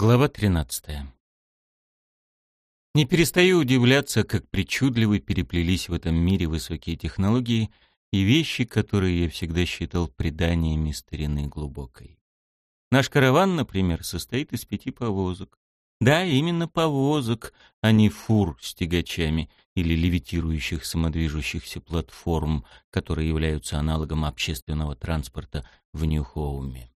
Глава 13. Не перестаю удивляться, как причудливо переплелись в этом мире высокие технологии и вещи, которые я всегда считал преданиями старины глубокой. Наш караван, например, состоит из пяти повозок. Да, именно повозок, а не фур с тягачами или левитирующих самодвижущихся платформ, которые являются аналогом общественного транспорта в Нью-Хоуме.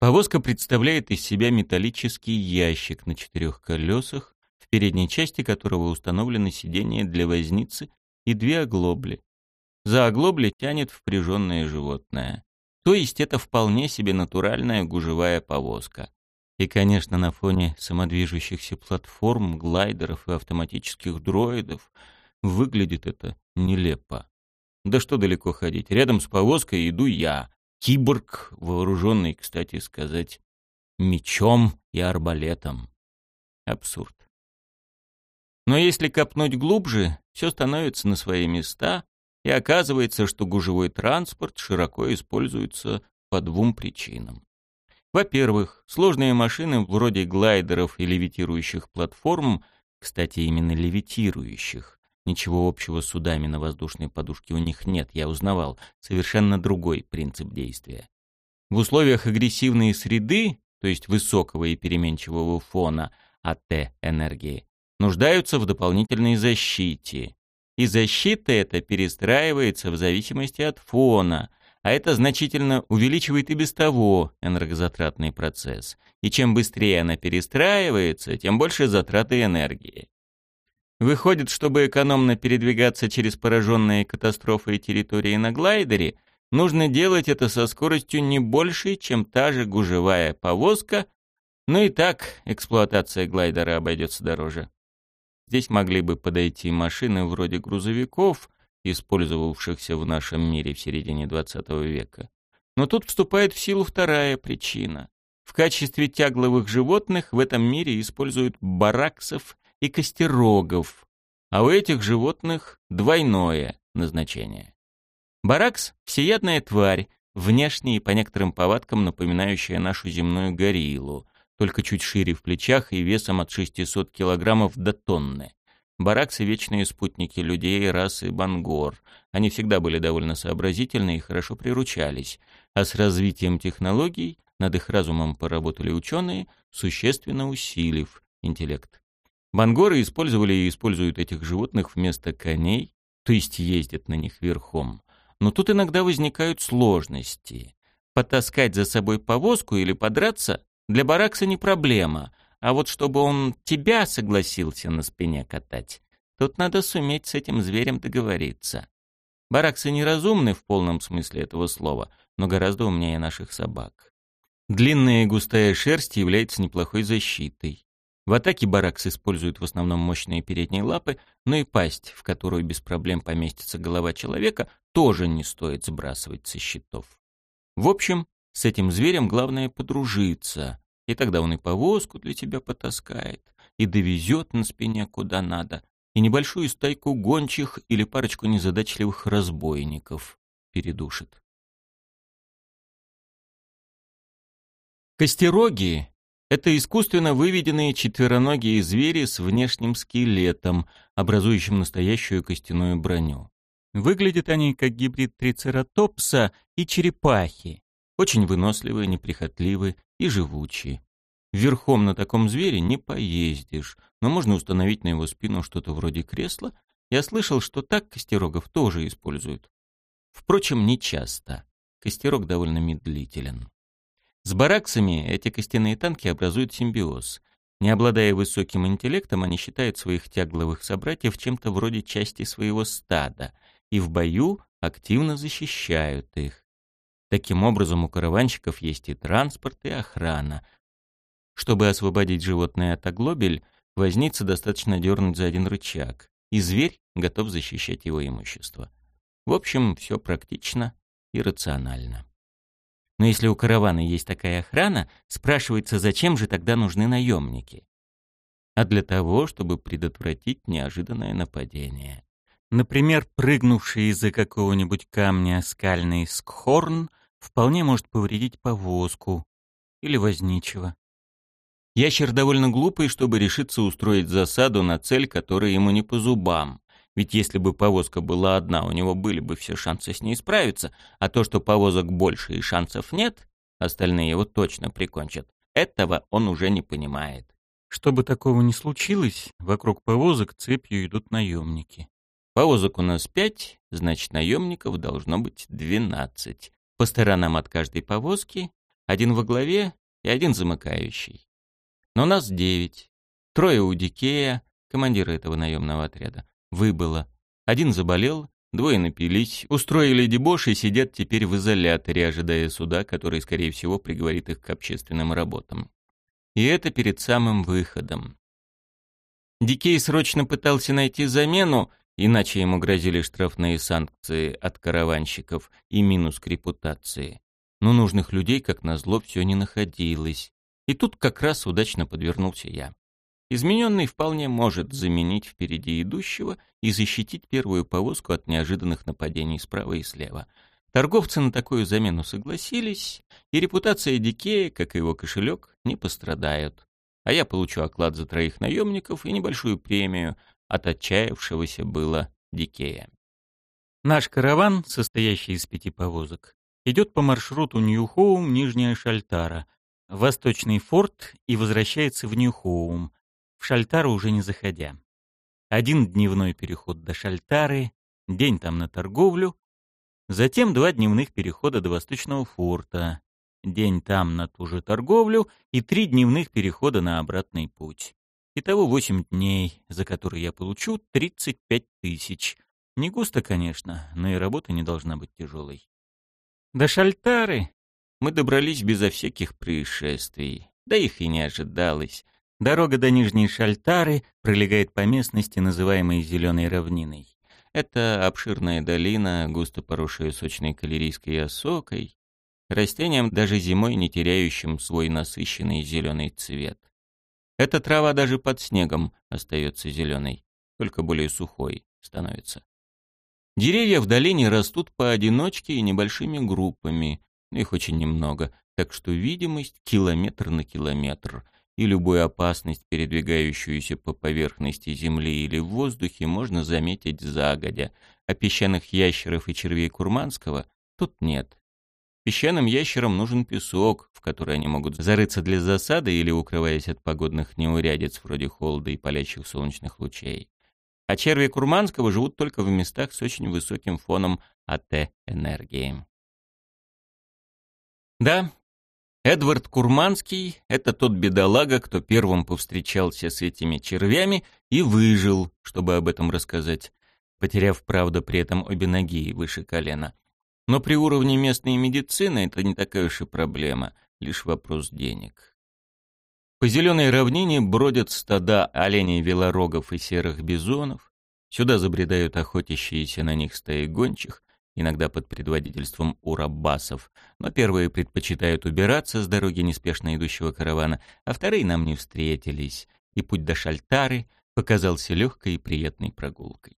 Повозка представляет из себя металлический ящик на четырех колесах, в передней части которого установлены сиденья для возницы и две оглобли. За оглобли тянет впряженное животное. То есть это вполне себе натуральная гужевая повозка. И, конечно, на фоне самодвижущихся платформ, глайдеров и автоматических дроидов выглядит это нелепо. Да что далеко ходить, рядом с повозкой иду я, Киборг, вооруженный, кстати сказать, мечом и арбалетом. Абсурд. Но если копнуть глубже, все становится на свои места, и оказывается, что гужевой транспорт широко используется по двум причинам. Во-первых, сложные машины вроде глайдеров и левитирующих платформ, кстати, именно левитирующих, Ничего общего с судами на воздушной подушке у них нет, я узнавал. Совершенно другой принцип действия. В условиях агрессивной среды, то есть высокого и переменчивого фона АТ энергии, нуждаются в дополнительной защите. И защита эта перестраивается в зависимости от фона, а это значительно увеличивает и без того энергозатратный процесс. И чем быстрее она перестраивается, тем больше затраты энергии. Выходит, чтобы экономно передвигаться через пораженные катастрофой территории на глайдере, нужно делать это со скоростью не большей, чем та же гужевая повозка, но и так эксплуатация глайдера обойдется дороже. Здесь могли бы подойти машины вроде грузовиков, использовавшихся в нашем мире в середине XX века. Но тут вступает в силу вторая причина. В качестве тягловых животных в этом мире используют бараксов и костерогов, а у этих животных двойное назначение. Баракс – всеядная тварь, внешне и по некоторым повадкам напоминающая нашу земную гориллу, только чуть шире в плечах и весом от 600 килограммов до тонны. Бараксы – вечные спутники людей расы Бангор. Они всегда были довольно сообразительны и хорошо приручались. А с развитием технологий над их разумом поработали ученые, существенно усилив интеллект. Бангоры использовали и используют этих животных вместо коней, то есть ездят на них верхом. Но тут иногда возникают сложности. Потаскать за собой повозку или подраться для баракса не проблема, а вот чтобы он тебя согласился на спине катать, тут надо суметь с этим зверем договориться. Бараксы неразумны в полном смысле этого слова, но гораздо умнее наших собак. Длинная и густая шерсть является неплохой защитой. В атаке баракс использует в основном мощные передние лапы, но и пасть, в которую без проблем поместится голова человека, тоже не стоит сбрасывать со счетов. В общем, с этим зверем главное подружиться, и тогда он и повозку для тебя потаскает, и довезет на спине куда надо, и небольшую стайку гончих или парочку незадачливых разбойников передушит. Костероги это искусственно выведенные четвероногие звери с внешним скелетом, образующим настоящую костяную броню. Выглядят они как гибрид трицератопса и черепахи. Очень выносливые, неприхотливые и живучие. Верхом на таком звере не поездишь, но можно установить на его спину что-то вроде кресла. Я слышал, что так костерогов тоже используют. Впрочем, не часто. Костерог довольно медлителен. С бараксами эти костяные танки образуют симбиоз. Не обладая высоким интеллектом, они считают своих тягловых собратьев чем-то вроде части своего стада и в бою активно защищают их. Таким образом, у караванщиков есть и транспорт, и охрана. Чтобы освободить животное от оглобель, возница достаточно дернуть за один рычаг, и зверь готов защищать его имущество. В общем, все практично и рационально. Но если у каравана есть такая охрана, спрашивается, зачем же тогда нужны наемники? А для того, чтобы предотвратить неожиданное нападение. Например, прыгнувший из-за какого-нибудь камня скальный скхорн вполне может повредить повозку или возничего. Ящер довольно глупый, чтобы решиться устроить засаду на цель, которая ему не по зубам. Ведь если бы повозка была одна, у него были бы все шансы с ней справиться, а то, что повозок больше и шансов нет, остальные его точно прикончат. Этого он уже не понимает. Чтобы такого не случилось, вокруг повозок цепью идут наемники. Повозок у нас пять, значит, наемников должно быть двенадцать. По сторонам от каждой повозки один во главе и один замыкающий. Но нас девять. Трое у Дикея, командира этого наемного отряда, выбыло. Один заболел, двое напились, устроили дебош и сидят теперь в изоляторе, ожидая суда, который, скорее всего, приговорит их к общественным работам. И это перед самым выходом. Дикей срочно пытался найти замену, иначе ему грозили штрафные санкции от караванщиков и минус к репутации. Но нужных людей, как назло, все не находилось. И тут как раз удачно подвернулся я. Измененный вполне может заменить впереди идущего и защитить первую повозку от неожиданных нападений справа и слева. Торговцы на такую замену согласились, и репутация Дикея, как и его кошелек, не пострадают. А я получу оклад за троих наемников и небольшую премию от отчаявшегося было Дикея. Наш караван, состоящий из пяти повозок, идет по маршруту Нью-Хоум, Нижняя Шальтара, Восточный форт и возвращается в Нью-Хоум, в Шальтару уже не заходя. Один дневной переход до Шальтары, день там на торговлю, затем два дневных перехода до Восточного форта, день там на ту же торговлю и три дневных перехода на обратный путь. Итого восемь дней, за которые я получу 35 тысяч. Не густо, конечно, но и работа не должна быть тяжелой. До Шальтары мы добрались безо всяких происшествий, да их и не ожидалось. Дорога до Нижней Шальтары пролегает по местности, называемой Зеленой равниной. Это обширная долина, густо поросшая сочной калерийской осокой, растением даже зимой не теряющим свой насыщенный зеленый цвет. Эта трава даже под снегом остается зеленой, только более сухой становится. Деревья в долине растут поодиночке и небольшими группами, их очень немного, так что видимость километр на километр — и любую опасность, передвигающуюся по поверхности земли или в воздухе, можно заметить загодя, а песчаных ящеров и червей Курманского тут нет. Песчаным ящерам нужен песок, в который они могут зарыться для засады или укрываясь от погодных неурядиц вроде холода и палящих солнечных лучей. А черви Курманского живут только в местах с очень высоким фоном АТ-энергии. Да, Эдвард Курманский — это тот бедолага, кто первым повстречался с этими червями и выжил, чтобы об этом рассказать, потеряв, правда, при этом обе ноги выше колена. Но при уровне местной медицины это не такая уж и проблема, лишь вопрос денег. По зеленой равнине бродят стада оленей велорогов и серых бизонов, сюда забредают охотящиеся на них стаи гончих, иногда под предводительством урабасов, но первые предпочитают убираться с дороги неспешно идущего каравана, а вторые нам не встретились, и путь до Шальтары показался легкой и приятной прогулкой.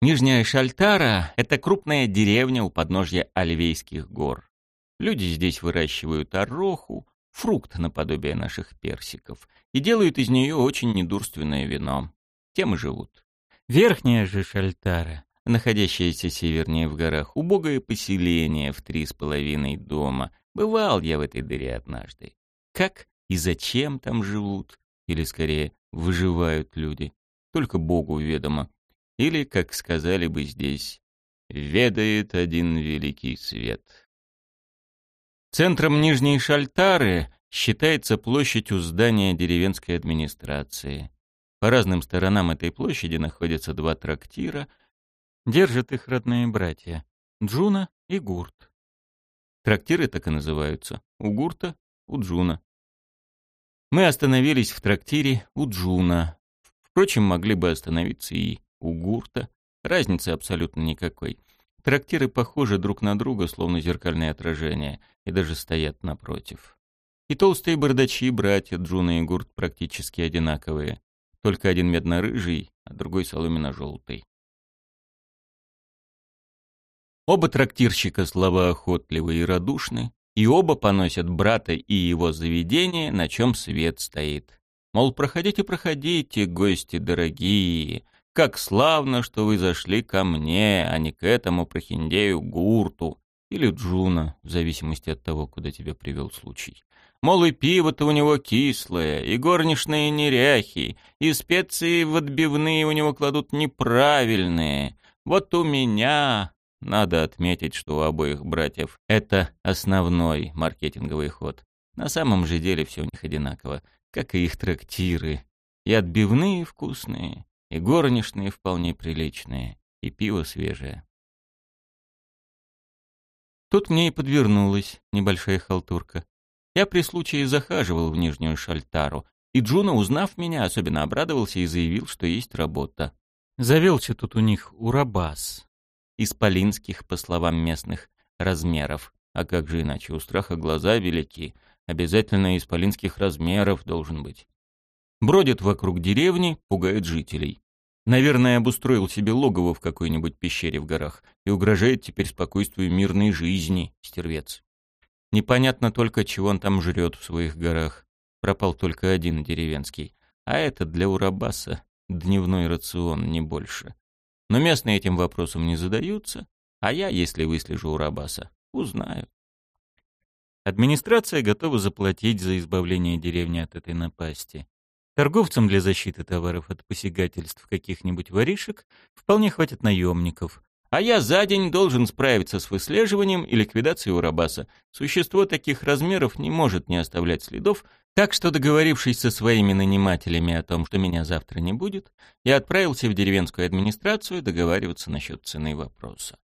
Нижняя Шальтара — это крупная деревня у подножья Альвейских гор. Люди здесь выращивают ороху, фрукт наподобие наших персиков, и делают из нее очень недурственное вино. Тем и живут. Верхняя же Шальтара находящееся севернее в горах, убогое поселение в три с половиной дома. Бывал я в этой дыре однажды. Как и зачем там живут, или скорее выживают люди, только Богу ведомо. Или, как сказали бы здесь, ведает один великий свет. Центром Нижней Шальтары считается площадь у здания деревенской администрации. По разным сторонам этой площади находятся два трактира — Держат их родные братья — Джуна и Гурт. Трактиры так и называются — у Гурта, у Джуна. Мы остановились в трактире у Джуна. Впрочем, могли бы остановиться и у Гурта. Разницы абсолютно никакой. Трактиры похожи друг на друга, словно зеркальные отражения, и даже стоят напротив. И толстые бардачи братья Джуна и Гурт практически одинаковые. Только один медно-рыжий, а другой соломенно-желтый. Оба трактирщика словоохотливы и радушны, и оба поносят брата и его заведение, на чем свет стоит. Мол, проходите, проходите, гости дорогие, как славно, что вы зашли ко мне, а не к этому прохиндею Гурту или Джуна, в зависимости от того, куда тебя привел случай. Мол, и пиво-то у него кислое, и горничные неряхи, и специи в отбивные у него кладут неправильные. Вот у меня, надо отметить, что у обоих братьев это основной маркетинговый ход. На самом же деле все у них одинаково, как и их трактиры. И отбивные вкусные, и горничные вполне приличные, и пиво свежее. Тут мне и подвернулась небольшая халтурка. Я при случае захаживал в Нижнюю Шальтару, и Джуна, узнав меня, особенно обрадовался и заявил, что есть работа. Завелся тут у них урабас. Исполинских, по словам местных, размеров. А как же иначе, у страха глаза велики. Обязательно исполинских размеров должен быть. Бродит вокруг деревни, пугает жителей. Наверное, обустроил себе логово в какой-нибудь пещере в горах и угрожает теперь спокойствию мирной жизни, стервец. Непонятно только, чего он там жрет в своих горах. Пропал только один деревенский. А это для Урабаса дневной рацион, не больше. Но местные этим вопросом не задаются, а я, если выслежу Урабаса, узнаю. Администрация готова заплатить за избавление деревни от этой напасти. Торговцам для защиты товаров от посягательств каких-нибудь воришек вполне хватит наемников, а я за день должен справиться с выслеживанием и ликвидацией Урабаса. Существо таких размеров не может не оставлять следов, так что, договорившись со своими нанимателями о том, что меня завтра не будет, я отправился в деревенскую администрацию договариваться насчет цены вопроса.